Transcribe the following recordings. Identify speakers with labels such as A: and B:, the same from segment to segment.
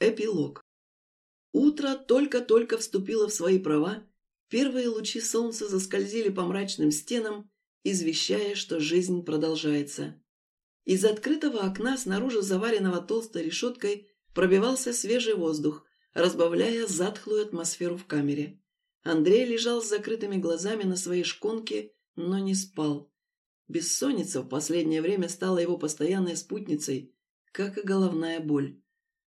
A: Эпилог. Утро только-только вступило в свои права, первые лучи солнца заскользили по мрачным стенам, извещая, что жизнь продолжается. Из открытого окна, снаружи заваренного толстой решеткой, пробивался свежий воздух, разбавляя затхлую атмосферу в камере. Андрей лежал с закрытыми глазами на своей шконке, но не спал. Бессонница в последнее время стала его постоянной спутницей, как и головная боль.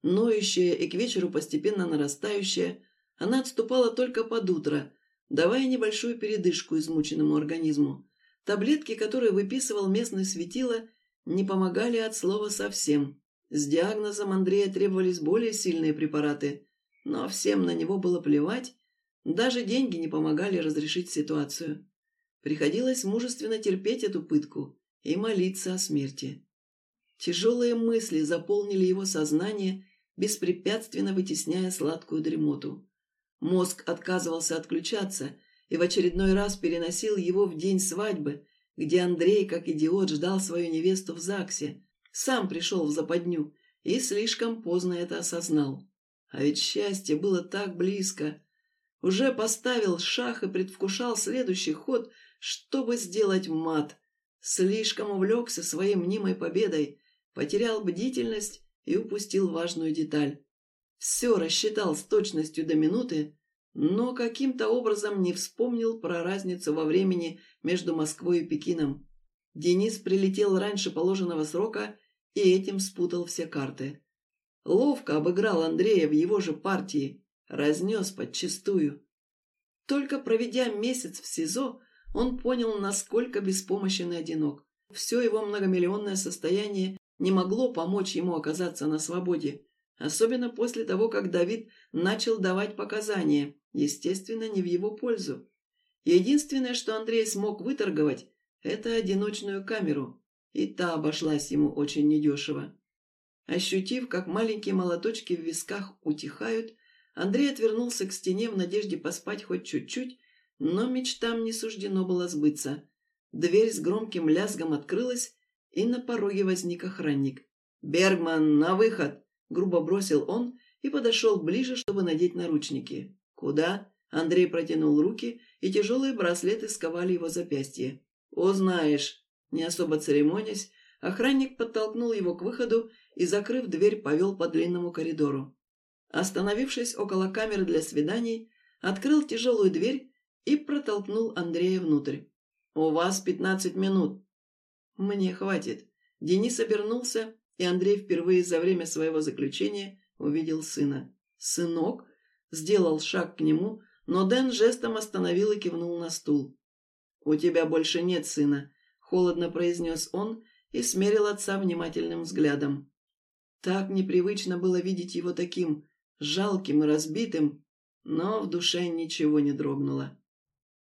A: Ноющая и к вечеру постепенно нарастающая, она отступала только под утро, давая небольшую передышку измученному организму. Таблетки, которые выписывал местный светило, не помогали от слова совсем. С диагнозом Андрея требовались более сильные препараты, но всем на него было плевать, даже деньги не помогали разрешить ситуацию. Приходилось мужественно терпеть эту пытку и молиться о смерти. Тяжелые мысли заполнили его сознание, беспрепятственно вытесняя сладкую дремоту. Мозг отказывался отключаться и в очередной раз переносил его в день свадьбы, где Андрей, как идиот, ждал свою невесту в ЗАГСе, сам пришел в западню и слишком поздно это осознал. А ведь счастье было так близко. Уже поставил шах и предвкушал следующий ход, чтобы сделать мат. Слишком увлекся своей мнимой победой, потерял бдительность и упустил важную деталь. Все рассчитал с точностью до минуты, но каким-то образом не вспомнил про разницу во времени между Москвой и Пекином. Денис прилетел раньше положенного срока и этим спутал все карты. Ловко обыграл Андрея в его же партии, разнес подчистую. Только проведя месяц в СИЗО, он понял, насколько беспомощен и одинок. Все его многомиллионное состояние не могло помочь ему оказаться на свободе, особенно после того, как Давид начал давать показания, естественно, не в его пользу. Единственное, что Андрей смог выторговать, это одиночную камеру, и та обошлась ему очень недешево. Ощутив, как маленькие молоточки в висках утихают, Андрей отвернулся к стене в надежде поспать хоть чуть-чуть но мечтам не суждено было сбыться. Дверь с громким лязгом открылась, и на пороге возник охранник. «Бергман, на выход!» — грубо бросил он и подошел ближе, чтобы надеть наручники. «Куда?» — Андрей протянул руки, и тяжелые браслеты сковали его запястье. «Узнаешь!» Не особо церемонясь, охранник подтолкнул его к выходу и, закрыв дверь, повел по длинному коридору. Остановившись около камеры для свиданий, открыл тяжелую дверь и протолкнул Андрея внутрь. «У вас пятнадцать минут». «Мне хватит». Денис обернулся, и Андрей впервые за время своего заключения увидел сына. «Сынок?» Сделал шаг к нему, но Дэн жестом остановил и кивнул на стул. «У тебя больше нет сына», — холодно произнес он и смерил отца внимательным взглядом. Так непривычно было видеть его таким, жалким и разбитым, но в душе ничего не дрогнуло.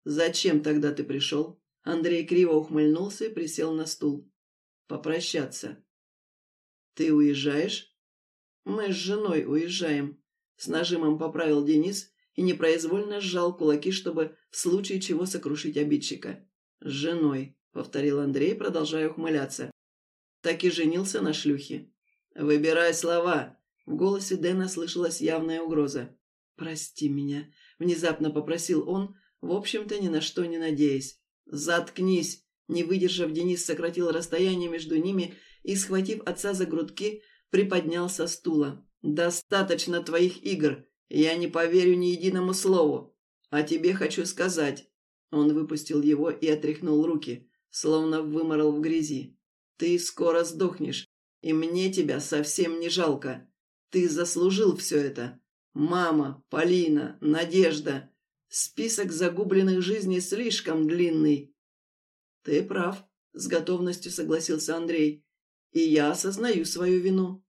A: «Зачем тогда ты пришел?» Андрей криво ухмыльнулся и присел на стул. «Попрощаться». «Ты уезжаешь?» «Мы с женой уезжаем», — с нажимом поправил Денис и непроизвольно сжал кулаки, чтобы в случае чего сокрушить обидчика. «С женой», — повторил Андрей, продолжая ухмыляться. «Так и женился на шлюхе». «Выбирай слова», — в голосе Дэна слышалась явная угроза. «Прости меня», — внезапно попросил он, в общем-то ни на что не надеясь. «Заткнись!» Не выдержав, Денис сократил расстояние между ними и, схватив отца за грудки, приподнял со стула. «Достаточно твоих игр. Я не поверю ни единому слову. А тебе хочу сказать». Он выпустил его и отряхнул руки, словно выморал в грязи. «Ты скоро сдохнешь, и мне тебя совсем не жалко. Ты заслужил все это. Мама, Полина, Надежда. Список загубленных жизней слишком длинный. Ты прав, с готовностью согласился Андрей. И я осознаю свою вину.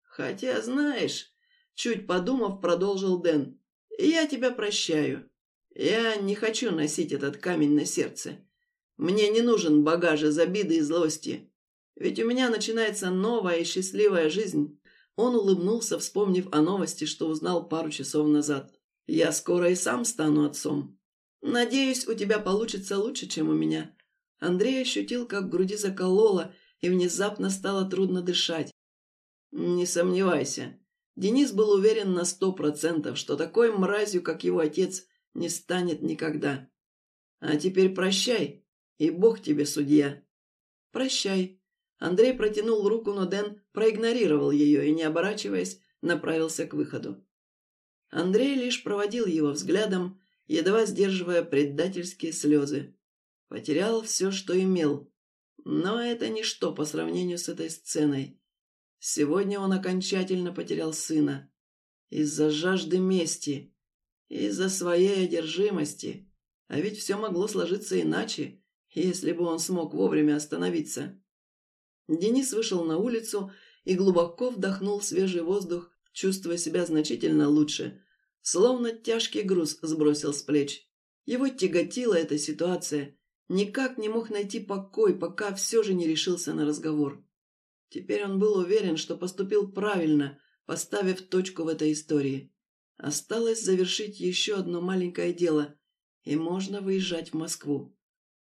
A: Хотя, знаешь, чуть подумав, продолжил Дэн, я тебя прощаю. Я не хочу носить этот камень на сердце. Мне не нужен багаж из обиды и злости. Ведь у меня начинается новая и счастливая жизнь. Он улыбнулся, вспомнив о новости, что узнал пару часов назад. Я скоро и сам стану отцом. Надеюсь, у тебя получится лучше, чем у меня». Андрей ощутил, как в груди закололо, и внезапно стало трудно дышать. «Не сомневайся. Денис был уверен на сто процентов, что такой мразью, как его отец, не станет никогда. А теперь прощай, и Бог тебе судья. Прощай. Андрей протянул руку, но Дэн проигнорировал ее и, не оборачиваясь, направился к выходу. Андрей лишь проводил его взглядом, едва сдерживая предательские слезы. Потерял все, что имел. Но это ничто по сравнению с этой сценой. Сегодня он окончательно потерял сына. Из-за жажды мести. Из-за своей одержимости. А ведь все могло сложиться иначе, если бы он смог вовремя остановиться. Денис вышел на улицу и глубоко вдохнул свежий воздух, чувствуя себя значительно лучше. Словно тяжкий груз сбросил с плеч. Его тяготила эта ситуация. Никак не мог найти покой, пока все же не решился на разговор. Теперь он был уверен, что поступил правильно, поставив точку в этой истории. Осталось завершить еще одно маленькое дело, и можно выезжать в Москву.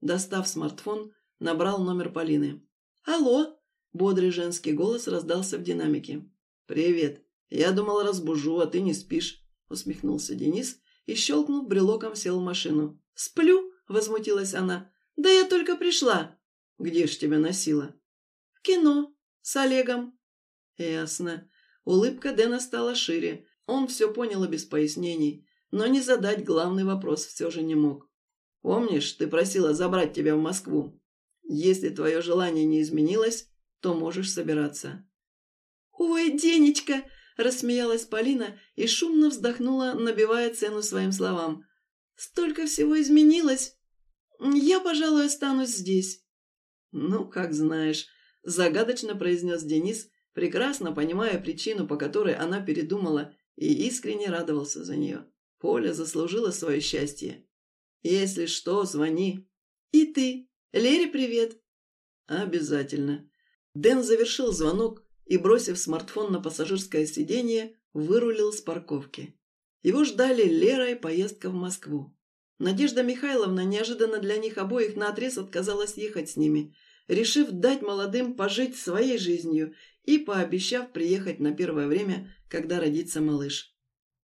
A: Достав смартфон, набрал номер Полины. «Алло!» – бодрый женский голос раздался в динамике. «Привет. Я думал, разбужу, а ты не спишь», – усмехнулся Денис и, щелкнув брелоком, сел в машину. «Сплю?» – возмутилась она. «Да я только пришла». «Где ж тебя носила?» «В кино», с Олегом». «Ясно». Улыбка Дэна стала шире. Он все понял и без пояснений, но не задать главный вопрос все же не мог. «Помнишь, ты просила забрать тебя в Москву? Если твое желание не изменилось, то можешь собираться».
B: «Ой, Денечка!» – рассмеялась Полина и шумно вздохнула, набивая цену своим словам. «Столько всего изменилось. Я, пожалуй, останусь здесь».
A: «Ну, как знаешь», Загадочно произнес Денис, прекрасно понимая причину, по которой она передумала, и искренне радовался за нее. Поля заслужила свое счастье. «Если что, звони».
B: «И ты. Лере привет».
A: «Обязательно». Дэн завершил звонок и, бросив смартфон на пассажирское сиденье, вырулил с парковки. Его ждали Лера и поездка в Москву. Надежда Михайловна неожиданно для них обоих наотрез отказалась ехать с ними – решив дать молодым пожить своей жизнью и пообещав приехать на первое время, когда родится малыш.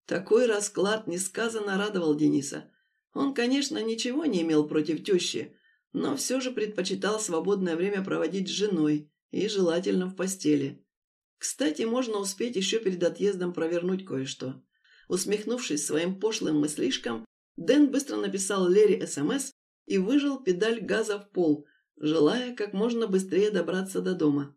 A: Такой расклад несказанно радовал Дениса. Он, конечно, ничего не имел против тещи, но все же предпочитал свободное время проводить с женой и желательно в постели. Кстати, можно успеть еще перед отъездом провернуть кое-что. Усмехнувшись своим пошлым мыслишкам, Дэн быстро написал Лере СМС и выжил педаль газа в пол, желая как можно быстрее добраться до дома.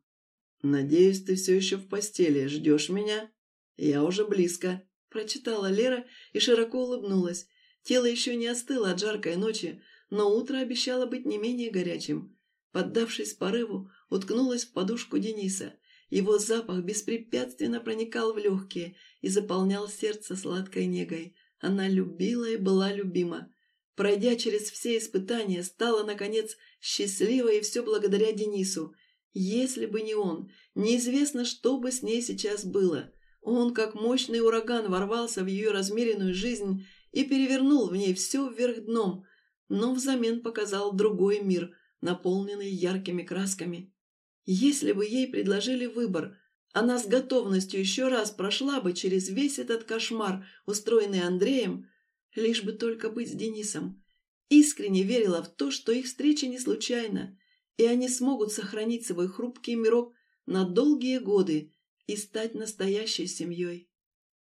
A: «Надеюсь, ты все еще в постели. Ждешь меня?» «Я уже близко», – прочитала Лера и широко улыбнулась. Тело еще не остыло от жаркой ночи, но утро обещало быть не менее горячим. Поддавшись порыву, уткнулась в подушку Дениса. Его запах беспрепятственно проникал в легкие и заполнял сердце сладкой негой. Она любила и была любима. Пройдя через все испытания, стала, наконец, счастливой, и все благодаря Денису. Если бы не он, неизвестно, что бы с ней сейчас было. Он, как мощный ураган, ворвался в ее размеренную жизнь и перевернул в ней все вверх дном, но взамен показал другой мир, наполненный яркими красками. Если бы ей предложили выбор, она с готовностью еще раз прошла бы через весь этот кошмар, устроенный Андреем, лишь бы только быть с Денисом. Искренне верила в то, что их встреча не случайна, и они смогут сохранить свой хрупкий мирок на долгие годы и стать настоящей семьей.